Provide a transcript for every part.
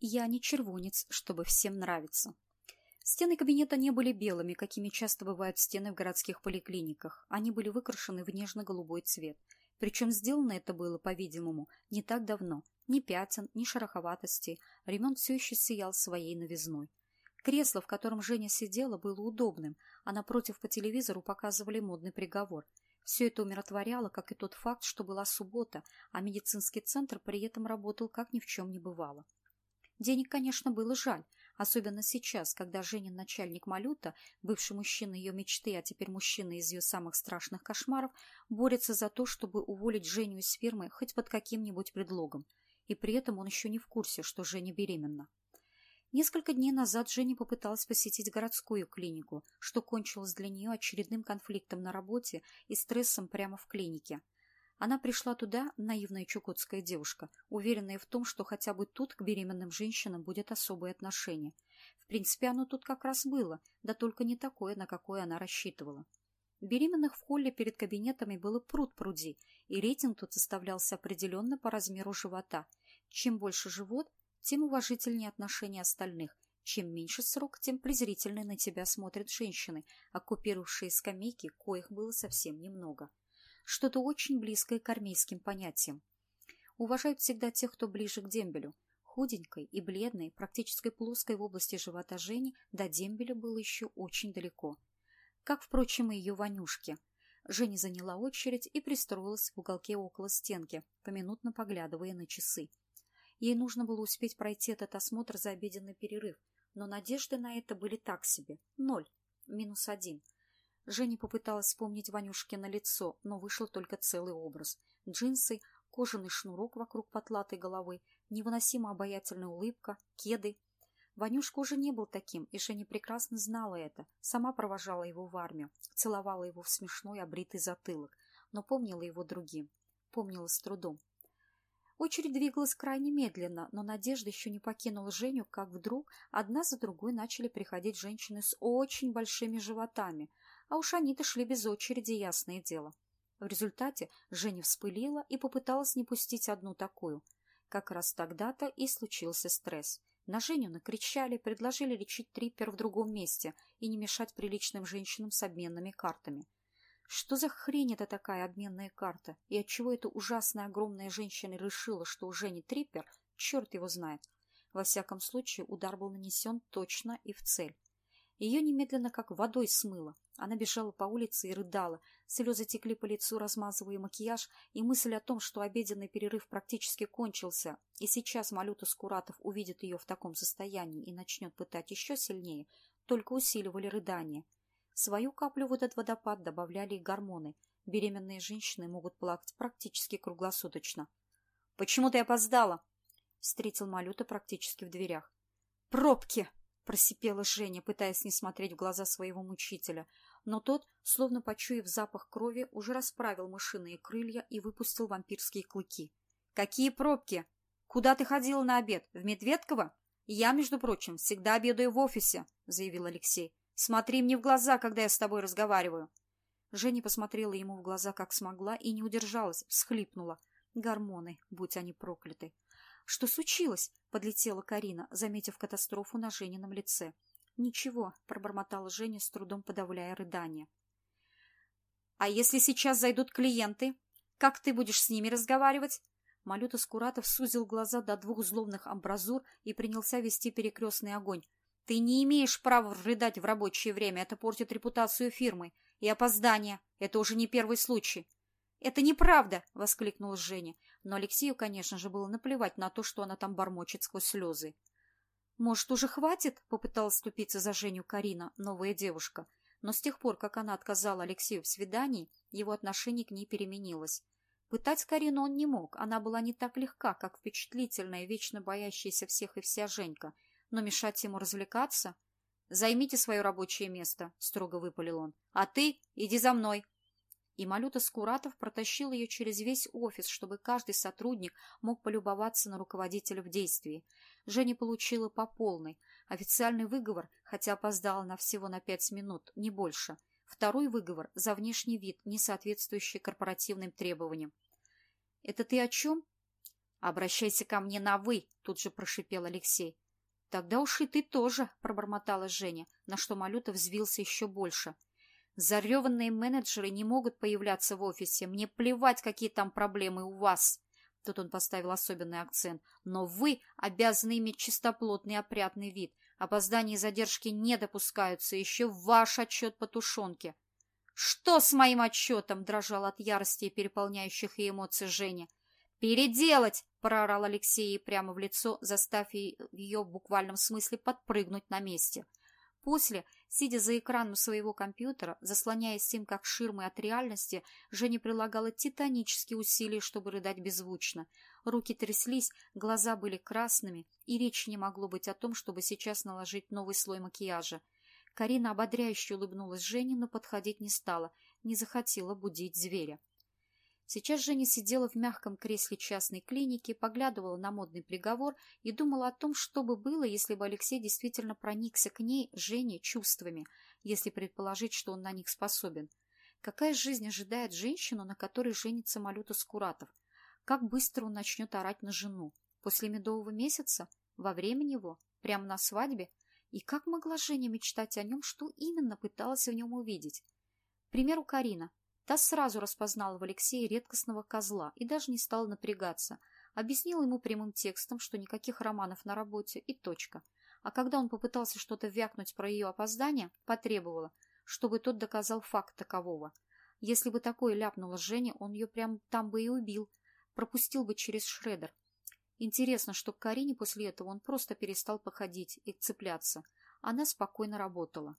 Я не червонец, чтобы всем нравиться. Стены кабинета не были белыми, какими часто бывают стены в городских поликлиниках. Они были выкрашены в нежно-голубой цвет. Причем сделано это было, по-видимому, не так давно. Ни пятен, ни шероховатости. Ремонт все еще сиял своей новизной. Кресло, в котором Женя сидела, было удобным, а напротив по телевизору показывали модный приговор. Все это умиротворяло, как и тот факт, что была суббота, а медицинский центр при этом работал, как ни в чем не бывало. Денег, конечно, было жаль, особенно сейчас, когда Женин начальник Малюта, бывший мужчина ее мечты, а теперь мужчина из ее самых страшных кошмаров, борется за то, чтобы уволить Женю из фирмы хоть под каким-нибудь предлогом. И при этом он еще не в курсе, что Женя беременна. Несколько дней назад Женя попыталась посетить городскую клинику, что кончилось для нее очередным конфликтом на работе и стрессом прямо в клинике. Она пришла туда, наивная чукотская девушка, уверенная в том, что хотя бы тут к беременным женщинам будет особое отношение. В принципе, оно тут как раз было, да только не такое, на какое она рассчитывала. Беременных в холле перед кабинетами было пруд пруди, и рейтинг тут составлялся определенно по размеру живота. Чем больше живот, тем уважительнее отношение остальных. Чем меньше срок, тем презрительнее на тебя смотрят женщины, оккупировавшие скамейки, коих было совсем немного. Что-то очень близкое к армейским понятиям. Уважают всегда тех, кто ближе к дембелю. Худенькой и бледной, практически плоской в области живота Жени до дембеля было еще очень далеко. Как, впрочем, и ее Ванюшке. Женя заняла очередь и пристроилась в уголке около стенки, поминутно поглядывая на часы. Ей нужно было успеть пройти этот осмотр за обеденный перерыв, но надежды на это были так себе. Ноль. Минус один. Женя попыталась вспомнить Ванюшкино лицо, но вышел только целый образ. Джинсы, кожаный шнурок вокруг потлатой головы, невыносимо обаятельная улыбка, кеды. Ванюшка уже не был таким, и Женя прекрасно знала это. Сама провожала его в армию, целовала его в смешной обритый затылок, но помнила его другим. Помнила с трудом. Очередь двигалась крайне медленно, но надежда еще не покинула Женю, как вдруг одна за другой начали приходить женщины с очень большими животами, а уж они-то шли без очереди, ясное дело. В результате Женя вспылила и попыталась не пустить одну такую. Как раз тогда-то и случился стресс. На Женю накричали, предложили лечить триппер в другом месте и не мешать приличным женщинам с обменными картами. Что за хрень это такая обменная карта? И отчего эта ужасная огромная женщина решила, что уже не триппер, черт его знает. Во всяком случае, удар был нанесен точно и в цель. Ее немедленно как водой смыло. Она бежала по улице и рыдала. Слезы текли по лицу, размазывая макияж, и мысль о том, что обеденный перерыв практически кончился, и сейчас Малюта Скуратов увидит ее в таком состоянии и начнет пытать еще сильнее, только усиливали рыдания. Свою каплю в этот водопад добавляли и гормоны. Беременные женщины могут плакать практически круглосуточно. — Почему ты опоздала? — встретил Малюта практически в дверях. — Пробки! — просипела Женя, пытаясь не смотреть в глаза своего мучителя. Но тот, словно почуяв запах крови, уже расправил мышиные крылья и выпустил вампирские клыки. — Какие пробки? Куда ты ходила на обед? В Медведково? Я, между прочим, всегда обедаю в офисе, — заявил Алексей. Смотри мне в глаза, когда я с тобой разговариваю. Женя посмотрела ему в глаза, как смогла, и не удержалась, всхлипнула. Гормоны, будь они прокляты. Что случилось? Подлетела Карина, заметив катастрофу на Женином лице. Ничего, пробормотала Женя, с трудом подавляя рыдание. А если сейчас зайдут клиенты? Как ты будешь с ними разговаривать? Малюта Скуратов сузил глаза до двух злобных амбразур и принялся вести перекрестный огонь. Ты не имеешь права рыдать в рабочее время, это портит репутацию фирмы. И опоздание. Это уже не первый случай. «Это неправда!» — воскликнула Женя. Но Алексею, конечно же, было наплевать на то, что она там бормочет сквозь слезы. «Может, уже хватит?» — попыталась ступиться за Женю Карина, новая девушка. Но с тех пор, как она отказала Алексею в свидании, его отношение к ней переменилось. Пытать Карину он не мог, она была не так легка, как впечатлительная, вечно боящаяся всех и вся Женька — но мешать ему развлекаться... «Займите свое рабочее место», — строго выпалил он. «А ты иди за мной». И Малюта Скуратов протащил ее через весь офис, чтобы каждый сотрудник мог полюбоваться на руководителя в действии. Женя получила по полной. Официальный выговор, хотя опоздала на всего на пять минут, не больше. Второй выговор за внешний вид, не соответствующий корпоративным требованиям. «Это ты о чем?» Обращайся ко мне на «вы», — тут же прошипел Алексей. Тогда уж и ты тоже, — пробормотала Женя, на что Малюта взвился еще больше. Зареванные менеджеры не могут появляться в офисе. Мне плевать, какие там проблемы у вас. Тут он поставил особенный акцент. Но вы обязаны иметь чистоплотный опрятный вид. Опоздания и задержки не допускаются. Еще ваш отчет по тушенке. «Что с моим отчетом?» – дрожал от ярости и переполняющих и эмоций Женя. «Переделать!» – проорал Алексей ей прямо в лицо, заставив ее в буквальном смысле подпрыгнуть на месте. После, сидя за экраном своего компьютера, заслоняясь им как ширмой от реальности, Женя прилагала титанические усилия, чтобы рыдать беззвучно. Руки тряслись, глаза были красными, и речи не могло быть о том, чтобы сейчас наложить новый слой макияжа. Карина ободряюще улыбнулась Жене, но подходить не стала, не захотела будить зверя. Сейчас Женя сидела в мягком кресле частной клиники, поглядывала на модный приговор и думала о том, что бы было, если бы Алексей действительно проникся к ней, Жене, чувствами, если предположить, что он на них способен. Какая жизнь ожидает женщину, на которой женится Малюта Скуратов? Как быстро он начнет орать на жену? После медового месяца? Во время него? Прямо на свадьбе? И как могла Женя мечтать о нем, что именно пыталась в нем увидеть? К примеру, Карина. Та сразу распознала в Алексее редкостного козла и даже не стала напрягаться. Объяснила ему прямым текстом, что никаких романов на работе и точка. А когда он попытался что-то вякнуть про ее опоздание, потребовала, чтобы тот доказал факт такового. Если бы такое ляпнула Женя, он ее прям там бы и убил. Пропустил бы через шредер. Интересно, что к Карине после этого он просто перестал походить и цепляться. Она спокойно работала.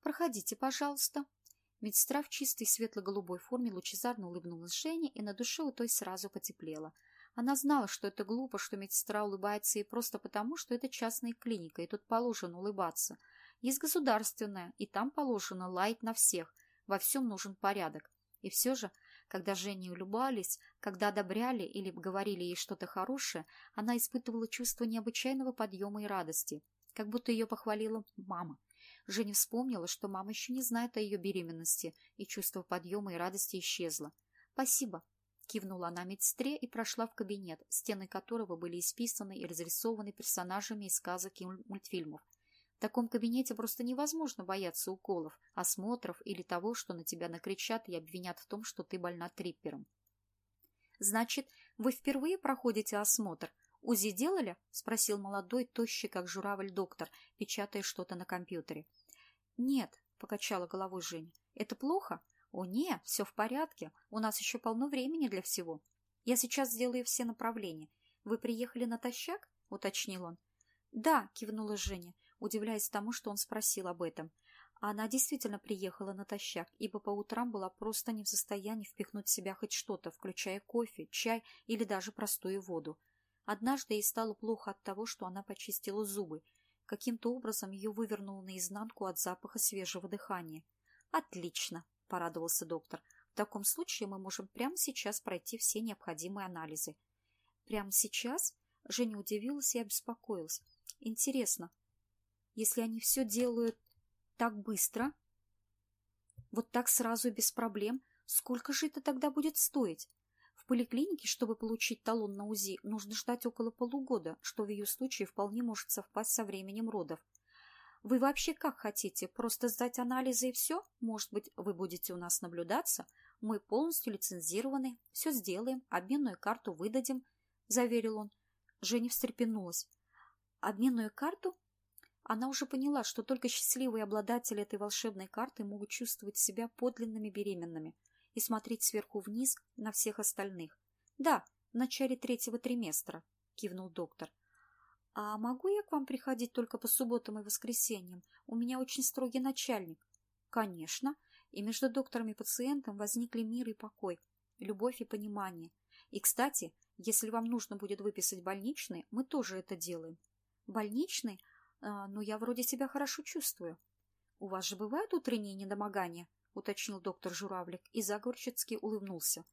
«Проходите, пожалуйста», Медсестра в чистой светло-голубой форме лучезарно улыбнулась Жене, и на душе у той сразу потеплело. Она знала, что это глупо, что медсестра улыбается ей просто потому, что это частная клиника, и тут положено улыбаться. Есть государственная, и там положено лаять на всех. Во всем нужен порядок. И все же, когда Жене улыбались, когда одобряли или говорили ей что-то хорошее, она испытывала чувство необычайного подъема и радости, как будто ее похвалила мама. Женя вспомнила, что мама еще не знает о ее беременности, и чувство подъема и радости исчезло. «Спасибо», — кивнула она медсестре и прошла в кабинет, стены которого были исписаны и разрисованы персонажами из сказок и мультфильмов. В таком кабинете просто невозможно бояться уколов, осмотров или того, что на тебя накричат и обвинят в том, что ты больна триппером. «Значит, вы впервые проходите осмотр?» «УЗИ делали?» — спросил молодой, тощий, как журавль доктор, печатая что-то на компьютере. «Нет», — покачала головой Женя. «Это плохо?» «О, нет, все в порядке. У нас еще полно времени для всего. Я сейчас сделаю все направления. Вы приехали натощак?» — уточнил он. «Да», — кивнула Женя, удивляясь тому, что он спросил об этом. Она действительно приехала натощак, ибо по утрам была просто не в состоянии впихнуть в себя хоть что-то, включая кофе, чай или даже простую воду. Однажды ей стало плохо от того, что она почистила зубы. Каким-то образом ее вывернуло наизнанку от запаха свежего дыхания. «Отлично!» – порадовался доктор. «В таком случае мы можем прямо сейчас пройти все необходимые анализы». «Прямо сейчас?» – Женя удивилась и обеспокоилась. «Интересно, если они все делают так быстро, вот так сразу и без проблем, сколько же это тогда будет стоить?» Поликлинике, чтобы получить талон на УЗИ, нужно ждать около полугода, что в ее случае вполне может совпасть со временем родов. Вы вообще как хотите? Просто сдать анализы и все? Может быть, вы будете у нас наблюдаться? Мы полностью лицензированы, все сделаем, обменную карту выдадим, — заверил он. Женя встрепенулась. Обменную карту? Она уже поняла, что только счастливые обладатели этой волшебной карты могут чувствовать себя подлинными беременными — и смотреть сверху вниз на всех остальных. Да, в начале третьего триместра, кивнул доктор. А могу я к вам приходить только по субботам и воскресеньям? У меня очень строгий начальник. Конечно. И между доктором и пациентом возникли мир и покой, любовь и понимание. И, кстати, если вам нужно будет выписать больничный, мы тоже это делаем. Больничный? А, ну, я вроде себя хорошо чувствую. У вас же бывают утренние недомогания? — уточнил доктор Журавлик и заговорщицки улыбнулся.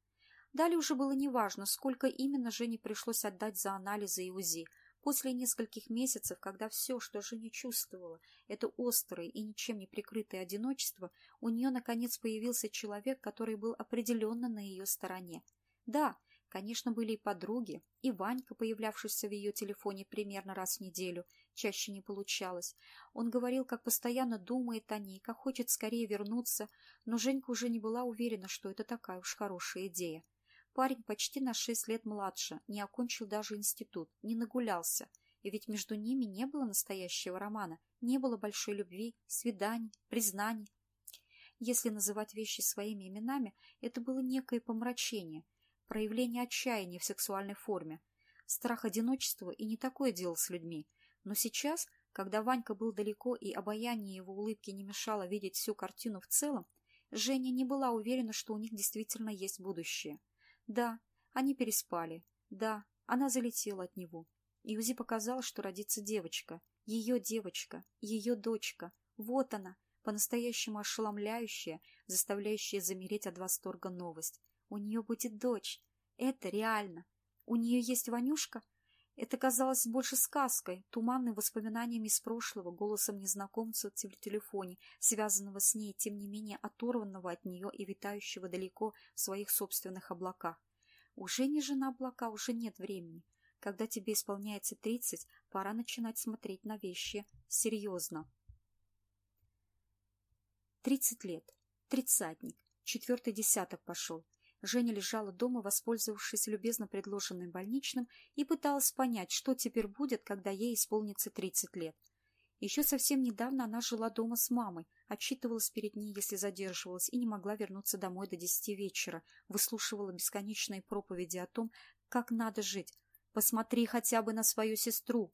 Далее уже было неважно, сколько именно Жене пришлось отдать за анализы и УЗИ. После нескольких месяцев, когда все, что Женя чувствовала, это острое и ничем не прикрытое одиночество, у нее, наконец, появился человек, который был определенно на ее стороне. Да, Конечно, были и подруги, и Ванька, появлявшийся в ее телефоне примерно раз в неделю, чаще не получалось. Он говорил, как постоянно думает о ней, как хочет скорее вернуться, но Женька уже не была уверена, что это такая уж хорошая идея. Парень почти на шесть лет младше, не окончил даже институт, не нагулялся, и ведь между ними не было настоящего романа, не было большой любви, свиданий, признаний. Если называть вещи своими именами, это было некое помрачение – проявление отчаяния в сексуальной форме, страх одиночества и не такое дело с людьми. Но сейчас, когда Ванька был далеко и обаяние его улыбки не мешало видеть всю картину в целом, Женя не была уверена, что у них действительно есть будущее. Да, они переспали. Да, она залетела от него. И УЗИ показал, что родится девочка. Ее девочка, ее дочка. Вот она, по-настоящему ошеломляющая, заставляющая замереть от восторга новость. У нее будет дочь. Это реально. У нее есть Ванюшка. Это казалось больше сказкой, туманным воспоминаниями из прошлого, голосом незнакомца в телефоне, связанного с ней, тем не менее оторванного от нее и витающего далеко в своих собственных облаках. Уже не жена облака, уже нет времени. Когда тебе исполняется тридцать, пора начинать смотреть на вещи серьезно. Тридцать лет. Тридцатник. Четвертый десяток пошел. Женя лежала дома, воспользовавшись любезно предложенным больничным, и пыталась понять, что теперь будет, когда ей исполнится 30 лет. Еще совсем недавно она жила дома с мамой, отчитывалась перед ней, если задерживалась, и не могла вернуться домой до десяти вечера, выслушивала бесконечные проповеди о том, как надо жить. «Посмотри хотя бы на свою сестру!»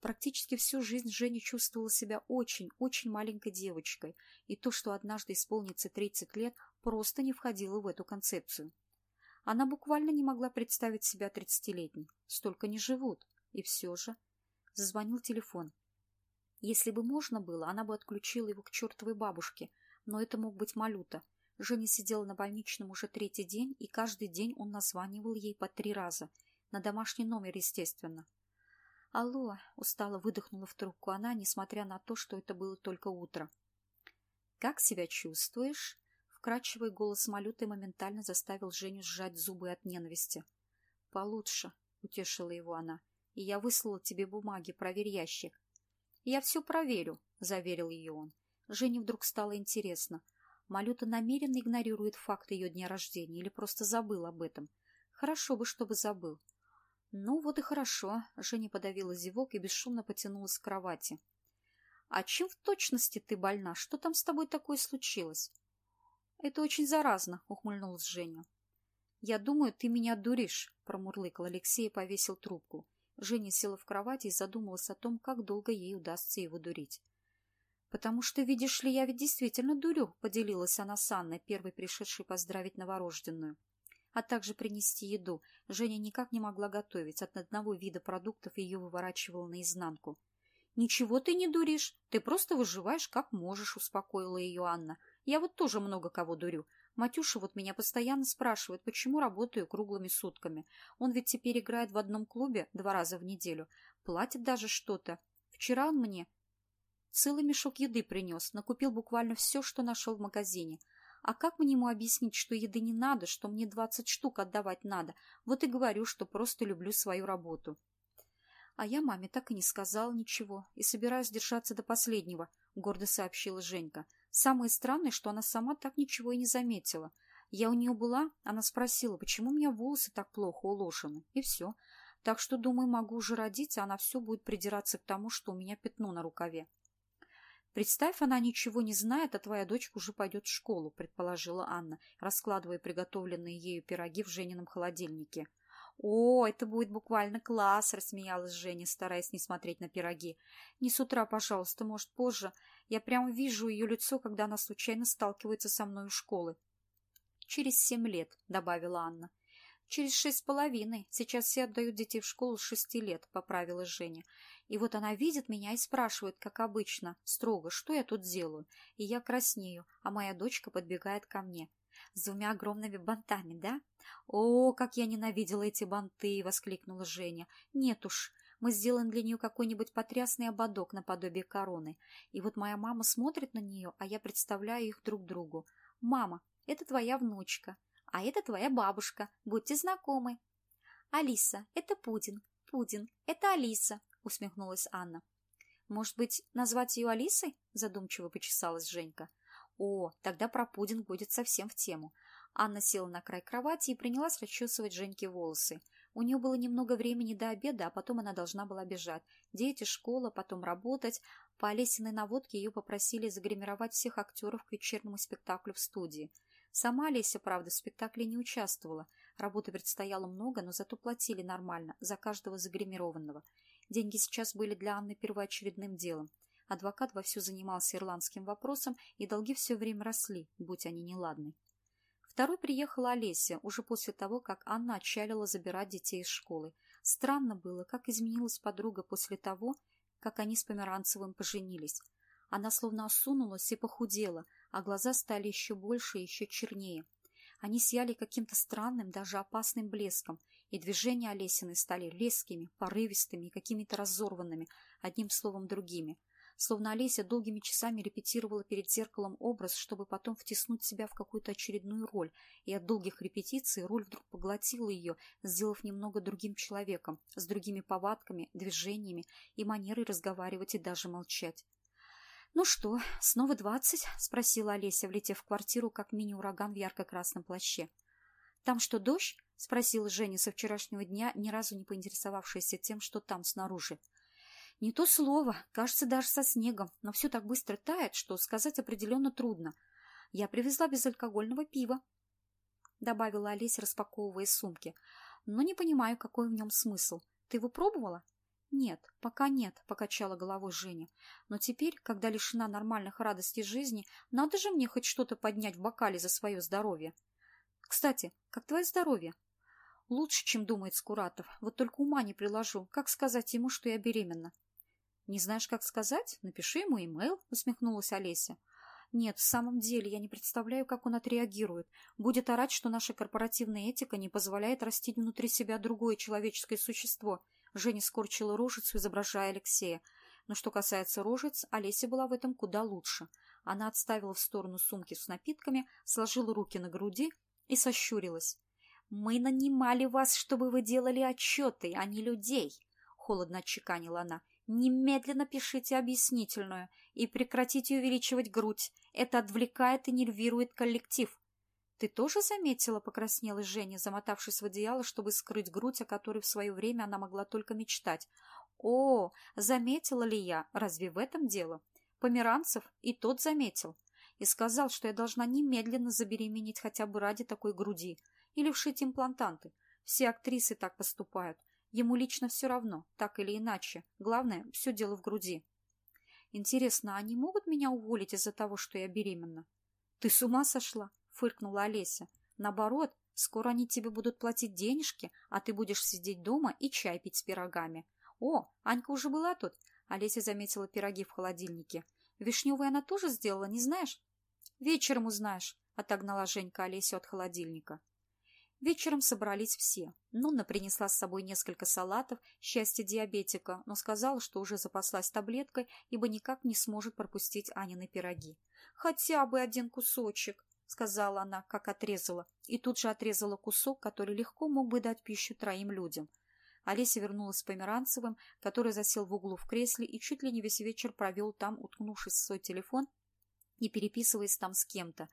Практически всю жизнь Женя чувствовала себя очень, очень маленькой девочкой, и то, что однажды исполнится 30 лет, просто не входило в эту концепцию. Она буквально не могла представить себя тридцатилетней. Столько не живут. И все же... Зазвонил телефон. Если бы можно было, она бы отключила его к чертовой бабушке, но это мог быть Малюта. Женя сидела на больничном уже третий день, и каждый день он названивал ей по три раза. На домашний номер, естественно. «Алло!» — устало выдохнула в трубку она, несмотря на то, что это было только утро. «Как себя чувствуешь?» Вкрадчивый голос Малюты моментально заставил Женю сжать зубы от ненависти. «Получше», — утешила его она, — «и я выслала тебе бумаги, проверь ящик». «Я все проверю», — заверил ее он. Жене вдруг стало интересно. Малюта намеренно игнорирует факт ее дня рождения или просто забыл об этом. Хорошо бы, чтобы забыл. «Ну, вот и хорошо», — Женя подавила зевок и бесшумно потянулась к кровати. «А чем в точности ты больна? Что там с тобой такое случилось?» «Это очень заразно», — ухмыльнулась Женя. «Я думаю, ты меня дуришь», — промурлыкал Алексей и повесил трубку. Женя села в кровати и задумалась о том, как долго ей удастся его дурить. «Потому что, видишь ли, я ведь действительно дурю», — поделилась она с Анной, первой пришедшей поздравить новорожденную а также принести еду. Женя никак не могла готовить. От одного вида продуктов ее выворачивало наизнанку. «Ничего ты не дуришь. Ты просто выживаешь как можешь», — успокоила ее Анна. «Я вот тоже много кого дурю. Матюша вот меня постоянно спрашивает, почему работаю круглыми сутками. Он ведь теперь играет в одном клубе два раза в неделю. Платит даже что-то. Вчера он мне целый мешок еды принес, накупил буквально все, что нашел в магазине. А как мне ему объяснить, что еды не надо, что мне двадцать штук отдавать надо? Вот и говорю, что просто люблю свою работу. А я маме так и не сказала ничего и собираюсь держаться до последнего, гордо сообщила Женька. Самое странное, что она сама так ничего и не заметила. Я у нее была, она спросила, почему у меня волосы так плохо уложены, и все. Так что, думаю, могу уже родить, а она все будет придираться к тому, что у меня пятно на рукаве. «Представь, она ничего не знает, а твоя дочка уже пойдет в школу», — предположила Анна, раскладывая приготовленные ею пироги в Женином холодильнике. «О, это будет буквально класс!» — рассмеялась Женя, стараясь не смотреть на пироги. «Не с утра, пожалуйста, может, позже. Я прямо вижу ее лицо, когда она случайно сталкивается со мной у школы». «Через семь лет», — добавила Анна. «Через шесть с половиной. Сейчас все отдают детей в школу с шести лет», — поправила Женя. И вот она видит меня и спрашивает, как обычно, строго, что я тут делаю. И я краснею, а моя дочка подбегает ко мне. С двумя огромными бантами, да? «О, как я ненавидела эти банты!» — воскликнула Женя. «Нет уж, мы сделаем для нее какой-нибудь потрясный ободок наподобие короны. И вот моя мама смотрит на нее, а я представляю их друг другу. Мама, это твоя внучка, а это твоя бабушка. Будьте знакомы. Алиса, это Пудин. Пудин, это Алиса, усмехнулась Анна. Может быть, назвать ее Алисой? Задумчиво почесалась Женька. О, тогда про пудинг будет совсем в тему. Анна села на край кровати и принялась расчесывать Женьке волосы. У нее было немного времени до обеда, а потом она должна была бежать. Дети, школа, потом работать. По Олесиной наводке ее попросили загримировать всех актеров к вечернему спектаклю в студии. Сама Олеся, правда, в спектакле не участвовала. Работы предстояло много, но зато платили нормально за каждого загримированного. Деньги сейчас были для Анны первоочередным делом. Адвокат вовсю занимался ирландским вопросом, и долги все время росли, будь они неладны. Второй приехала Олеся, уже после того, как Анна отчалила забирать детей из школы. Странно было, как изменилась подруга после того, как они с Померанцевым поженились. Она словно осунулась и похудела, а глаза стали еще больше и еще чернее. Они сияли каким-то странным, даже опасным блеском, и движения Олесины стали резкими, порывистыми какими-то разорванными, одним словом другими словно Олеся долгими часами репетировала перед зеркалом образ, чтобы потом втиснуть себя в какую-то очередную роль, и от долгих репетиций роль вдруг поглотила ее, сделав немного другим человеком, с другими повадками, движениями и манерой разговаривать и даже молчать. «Ну что, снова двадцать?» — спросила Олеся, влетев в квартиру, как мини-ураган в ярко-красном плаще. «Там что, дождь?» — спросила Женя со вчерашнего дня, ни разу не поинтересовавшаяся тем, что там снаружи. Не то слово, кажется, даже со снегом, но все так быстро тает, что сказать определенно трудно. Я привезла безалкогольного пива, — добавила Олеся, распаковывая сумки. Но не понимаю, какой в нем смысл. Ты его пробовала? Нет, пока нет, — покачала головой Женя. Но теперь, когда лишена нормальных радостей жизни, надо же мне хоть что-то поднять в бокале за свое здоровье. Кстати, как твое здоровье? Лучше, чем думает Скуратов. Вот только ума не приложу. Как сказать ему, что я беременна? «Не знаешь, как сказать? Напиши ему имейл», — усмехнулась Олеся. «Нет, в самом деле я не представляю, как он отреагирует. Будет орать, что наша корпоративная этика не позволяет растить внутри себя другое человеческое существо». Женя скорчила рожицу, изображая Алексея. Но что касается рожиц, Олеся была в этом куда лучше. Она отставила в сторону сумки с напитками, сложила руки на груди и сощурилась. «Мы нанимали вас, чтобы вы делали отчеты, а не людей», — холодно отчеканила она. Немедленно пишите объяснительную и прекратите увеличивать грудь. Это отвлекает и нервирует коллектив. Ты тоже заметила, покраснела Женя, замотавшись в одеяло, чтобы скрыть грудь, о которой в свое время она могла только мечтать. О, заметила ли я? Разве в этом дело? Померанцев и тот заметил. И сказал, что я должна немедленно забеременеть хотя бы ради такой груди. Или вшить имплантанты. Все актрисы так поступают. Ему лично все равно, так или иначе. Главное, все дело в груди. Интересно, они могут меня уволить из-за того, что я беременна? Ты с ума сошла? Фыркнула Олеся. Наоборот, скоро они тебе будут платить денежки, а ты будешь сидеть дома и чай пить с пирогами. О, Анька уже была тут. Олеся заметила пироги в холодильнике. Вишневые она тоже сделала, не знаешь? Вечером узнаешь, отогнала Женька Олесю от холодильника. Вечером собрались все. Нонна принесла с собой несколько салатов, счастье диабетика, но сказала, что уже запаслась таблеткой, ибо никак не сможет пропустить Анины пироги. «Хотя бы один кусочек», — сказала она, как отрезала, и тут же отрезала кусок, который легко мог бы дать пищу троим людям. Олеся вернулась с Померанцевым, который засел в углу в кресле и чуть ли не весь вечер провел там, уткнувшись в свой телефон и переписываясь там с кем-то.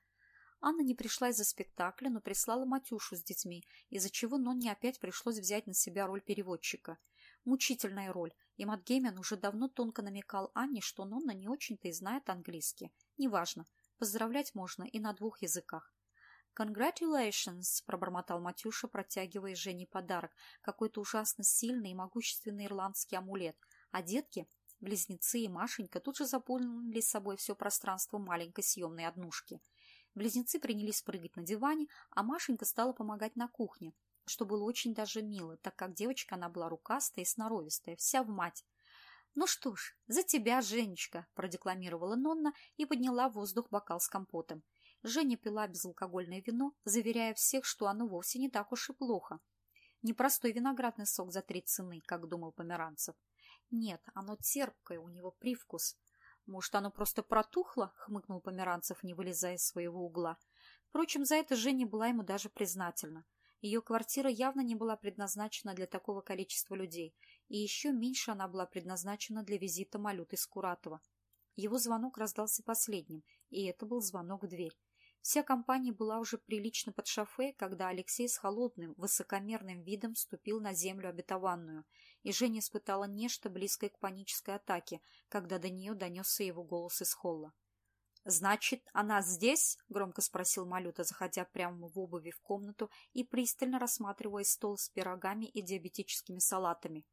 Анна не пришла из-за спектакля, но прислала Матюшу с детьми, из-за чего Нонне опять пришлось взять на себя роль переводчика. Мучительная роль, и Матгеймен уже давно тонко намекал Анне, что Нонна не очень-то и знает английский. Неважно, поздравлять можно и на двух языках. «Congratulations!» – пробормотал Матюша, протягивая Жене подарок, какой-то ужасно сильный и могущественный ирландский амулет, а детки – Близнецы и Машенька тут же заполнили собой все пространство маленькой съемной однушки – Близнецы принялись прыгать на диване, а Машенька стала помогать на кухне, что было очень даже мило, так как девочка она была рукастая и сноровистая, вся в мать. «Ну что ж, за тебя, Женечка!» – продекламировала Нонна и подняла в воздух бокал с компотом. Женя пила безалкогольное вино, заверяя всех, что оно вовсе не так уж и плохо. Непростой виноградный сок за три цены, как думал Померанцев. Нет, оно терпкое, у него привкус. «Может, оно просто протухло?» — хмыкнул Померанцев, не вылезая из своего угла. Впрочем, за это Женя была ему даже признательна. Ее квартира явно не была предназначена для такого количества людей, и еще меньше она была предназначена для визита Малюты Скуратова. Его звонок раздался последним, и это был звонок в дверь. Вся компания была уже прилично под шофе, когда Алексей с холодным, высокомерным видом ступил на землю обетованную, и Женя испытала нечто близкое к панической атаке, когда до нее донесся его голос из холла. «Значит, она здесь?» — громко спросил Малюта, заходя прямо в обуви в комнату и пристально рассматривая стол с пирогами и диабетическими салатами.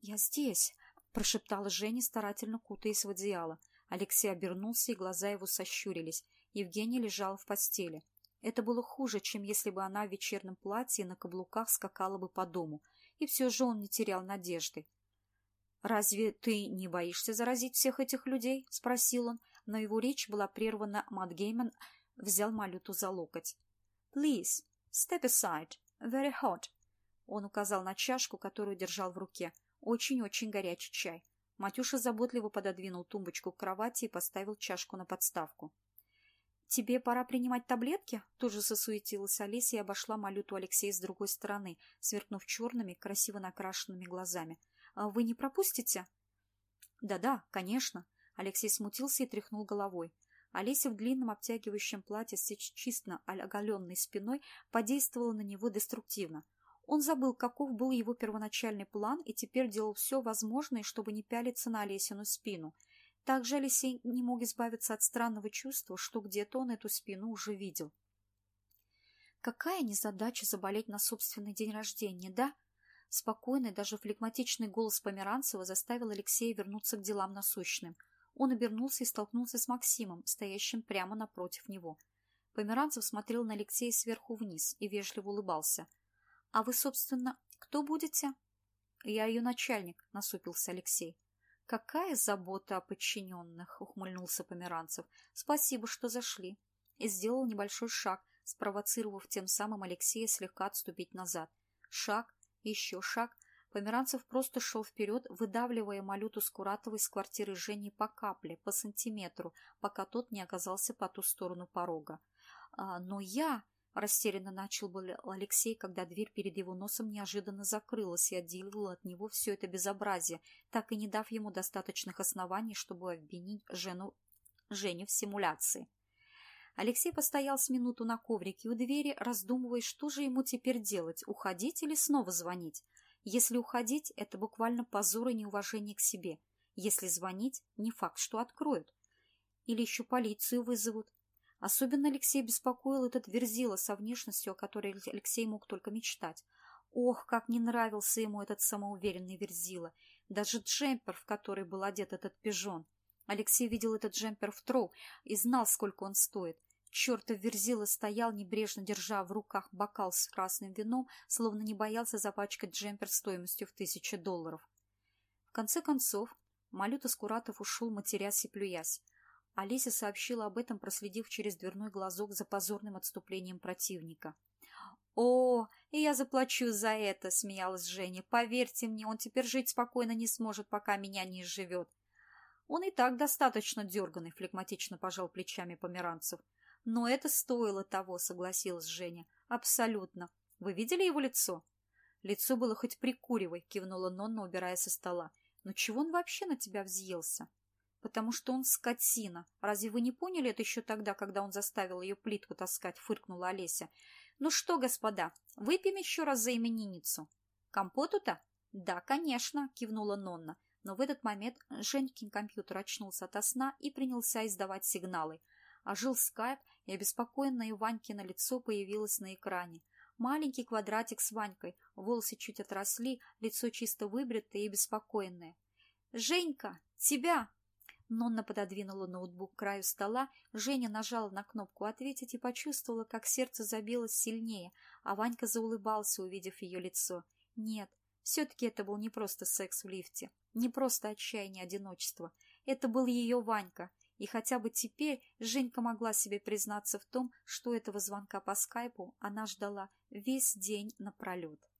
«Я здесь!» — прошептала Женя, старательно кутаясь в одеяло. Алексей обернулся, и глаза его сощурились. Евгения лежала в постели. Это было хуже, чем если бы она в вечернем платье на каблуках скакала бы по дому, и все же он не терял надежды. «Разве ты не боишься заразить всех этих людей?» — спросил он, но его речь была прервана. Мат Гейман взял Малюту за локоть. «Please, step aside. Very hot». Он указал на чашку, которую держал в руке. Очень-очень горячий чай. Матюша заботливо пододвинул тумбочку к кровати и поставил чашку на подставку. «Тебе пора принимать таблетки?» Тут же сосуетилась Олеся и обошла малюту Алексея с другой стороны, сверкнув черными, красиво накрашенными глазами. «А «Вы не пропустите?» «Да-да, конечно». Алексей смутился и тряхнул головой. Олеся в длинном обтягивающем платье с чисто оголенной спиной подействовала на него деструктивно. Он забыл, каков был его первоначальный план, и теперь делал все возможное, чтобы не пялиться на Олесину спину – также Алексей не мог избавиться от странного чувства, что где-то он эту спину уже видел. Какая незадача заболеть на собственный день рождения, да? Спокойный, даже флегматичный голос Померанцева заставил Алексея вернуться к делам насущным. Он обернулся и столкнулся с Максимом, стоящим прямо напротив него. Померанцев смотрел на Алексея сверху вниз и вежливо улыбался. — А вы, собственно, кто будете? — Я ее начальник, — насупился Алексей. «Какая забота о подчиненных!» — ухмыльнулся Померанцев. «Спасибо, что зашли». И сделал небольшой шаг, спровоцировав тем самым Алексея слегка отступить назад. Шаг, еще шаг. Померанцев просто шел вперед, выдавливая Малюту Скуратовой из квартиры Жени по капле, по сантиметру, пока тот не оказался по ту сторону порога. А, «Но я...» Растерянно начал был Алексей, когда дверь перед его носом неожиданно закрылась и отделила от него все это безобразие, так и не дав ему достаточных оснований, чтобы обвинить жену Женю в симуляции. Алексей постоял с минуту на коврике у двери, раздумывая, что же ему теперь делать, уходить или снова звонить. Если уходить, это буквально позор и неуважение к себе. Если звонить, не факт, что откроют. Или еще полицию вызовут. Особенно Алексей беспокоил этот Верзила со внешностью, о которой Алексей мог только мечтать. Ох, как не нравился ему этот самоуверенный Верзила. Даже джемпер, в который был одет этот пижон. Алексей видел этот джемпер в троу и знал, сколько он стоит. Чертов Верзила стоял, небрежно держа в руках бокал с красным вином, словно не боялся запачкать джемпер стоимостью в тысячу долларов. В конце концов, Малюта Скуратов ушел, матерясь и плюясь. Олеся сообщила об этом, проследив через дверной глазок за позорным отступлением противника. «О, и я заплачу за это!» — смеялась Женя. «Поверьте мне, он теперь жить спокойно не сможет, пока меня не изживет». «Он и так достаточно дерганный», — флегматично пожал плечами Померанцев. «Но это стоило того», — согласилась Женя. «Абсолютно. Вы видели его лицо?» «Лицо было хоть прикуривай», — кивнула Нонна, убирая со стола. «Но чего он вообще на тебя взъелся?» Потому что он скотина. Разве вы не поняли это еще тогда, когда он заставил ее плитку таскать?» — фыркнула Олеся. «Ну что, господа, выпьем еще раз за именинницу». «Компоту-то?» «Да, конечно», — кивнула Нонна. Но в этот момент Женькин компьютер очнулся ото сна и принялся издавать сигналы. Ожил скайп, и обеспокоенное Ванькино лицо появилось на экране. Маленький квадратик с Ванькой, волосы чуть отросли, лицо чисто выбритое и беспокойное. «Женька, тебя!» Нонна пододвинула ноутбук к краю стола, Женя нажала на кнопку «Ответить» и почувствовала, как сердце забилось сильнее, а Ванька заулыбался, увидев ее лицо. Нет, все-таки это был не просто секс в лифте, не просто отчаяние одиночества. Это был ее Ванька, и хотя бы теперь Женька могла себе признаться в том, что этого звонка по скайпу она ждала весь день напролет.